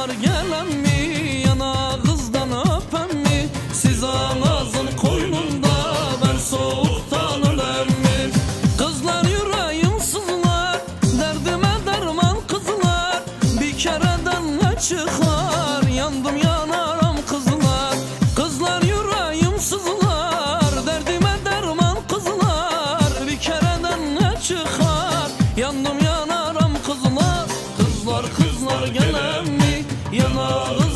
Kızlar gelen mi yana kızdan öpen mi? Siz ağlasın koynunda ben soğuktan ölen mi? Kızlar yüreğim derdime derman kızlar. Bir kereden ne çıkar yandım yanaram kızlar. Kızlar yüreğim derdime derman kızlar. Bir kereden ne çıkar yandım yanaram kızlar. Kızlar kızlar gelen Yılın